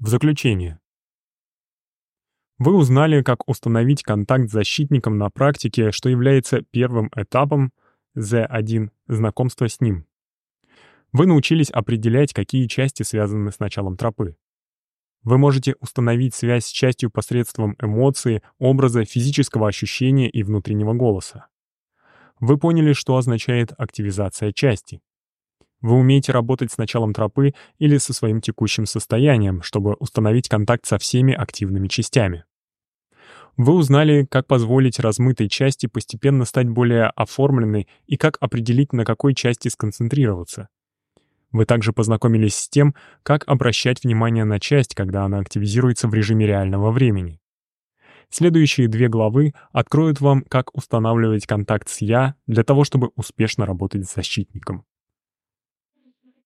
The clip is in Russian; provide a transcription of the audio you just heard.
В заключение. Вы узнали, как установить контакт с защитником на практике, что является первым этапом Z1 знакомства с ним. Вы научились определять, какие части связаны с началом тропы. Вы можете установить связь с частью посредством эмоции, образа, физического ощущения и внутреннего голоса. Вы поняли, что означает активизация части. Вы умеете работать с началом тропы или со своим текущим состоянием, чтобы установить контакт со всеми активными частями. Вы узнали, как позволить размытой части постепенно стать более оформленной и как определить, на какой части сконцентрироваться. Вы также познакомились с тем, как обращать внимание на часть, когда она активизируется в режиме реального времени. Следующие две главы откроют вам, как устанавливать контакт с «я» для того, чтобы успешно работать с защитником.